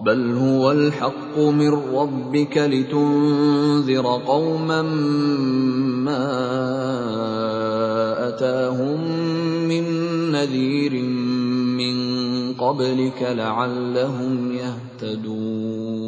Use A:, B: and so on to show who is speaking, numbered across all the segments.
A: بل هو الحق من ربك لتنذر قوما ما اتاهم من نذير من قبلك لعلهم يهتدون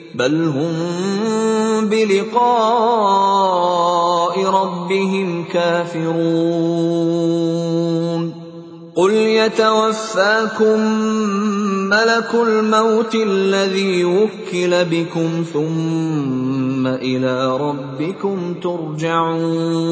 A: بل هم بلقاء ربهم كافرون قل يتوفاكم ملك الموت الذي وكل بكم ثم إلى ربكم ترجعون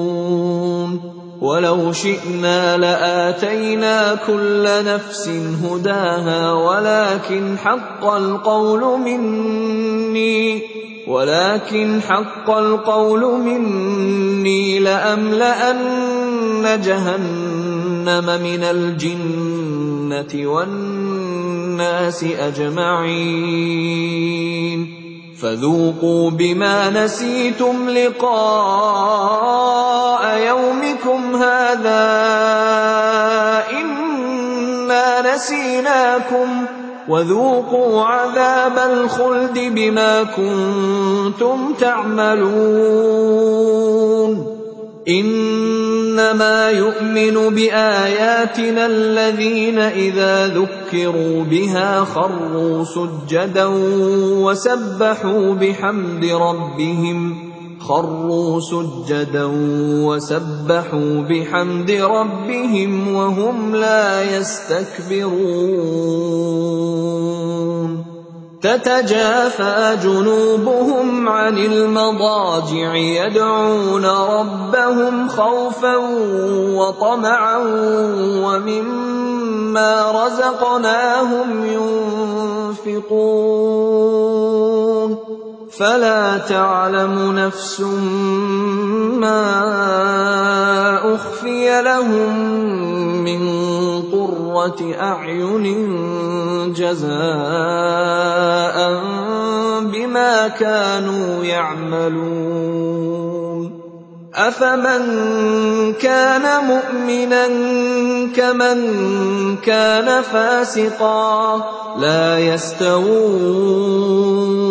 A: ولو شئنا لآتينا كل نفس هداها ولكن حق القول مني ولكن حق القول مني لأملأن جهنم من الجنة والناس أجمعين. فذوقوا بما نسيتم لقاء يومكم هذا انا نسيناكم وذوقوا عذاب الخلد بما كنتم تعملون إنما يؤمن بآياتنا الذين إذا ذكروا بها خروا سجدا وسبحوا بحمد ربهم خروا سجدا وسبحوا بحمد ربهم وهم لا يستكبرون. تتجافى جنوبهم عن المضاجع يدعون ربهم خوفا وطمعا ومما رزقناهم ينفقون. فلا تعلم نفس ما أخفي لهم من قرة أعين جزاء بما كانوا يعملون. أَفَمَن كَانَ مُؤْمِنًا كَمَن كَانَ فَاسِقًا ۚ لَّا يَسْتَوُونَ ۚ.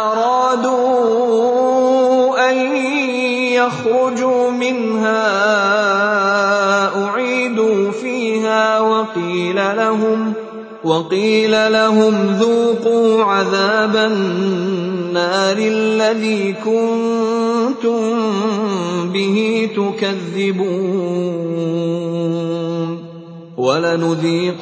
A: يَخْرُجُوا مِنْهَا أُعِيدُوا فِيهَا وَقِيلَ لَهُمْ ذُوقُوا عَذَابَ النَّارِ الَّذِي كُنتُم بِهِ تُكَذِّبُونَ. وَلَنُذِيقَنَّهُم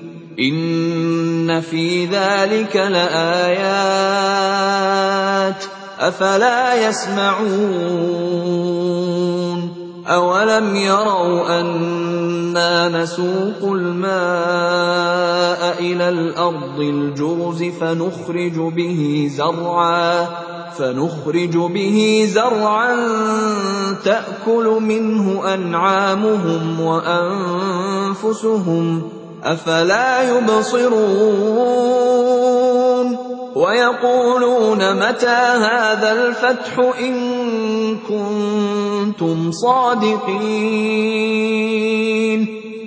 A: إِنَّ فِي ذَٰلِكَ لَآيَاتٍ ۖ أَفَلَا يَسْمَعُونَ أَوَلَمْ يَرَوْا أَنَّا نَسُوقُ الْمَاءَ إِلَى الْأَرْضِ الْجُرُزِ فَنُخْرِجُ بِهِ زَرْعًا تَأْكُلُ مِنْهُ أَنْعَامُهُمْ وَأَنفُسُهُمْ ۖ أَفَلَا يُبْصِرُونَ وَيَقُولُونَ مَتَىٰ هَٰذَا الْفَتْحُ إِن كُنتُمْ صَادِقِينَ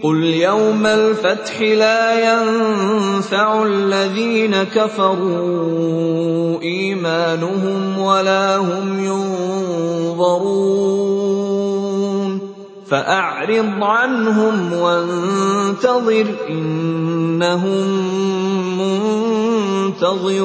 A: قُلْ يَوْمَ الْفَتْحِ لَا يَنفَعُ الَّذِينَ كَفَرُوا إِيمَانُهُمْ وَلَا هُمْ يُنظَرُونَ فَأَعْرِضْ عَنْهُمْ وَانتَظِرْ إِنَّهُم مُّنتَظِرُونَ.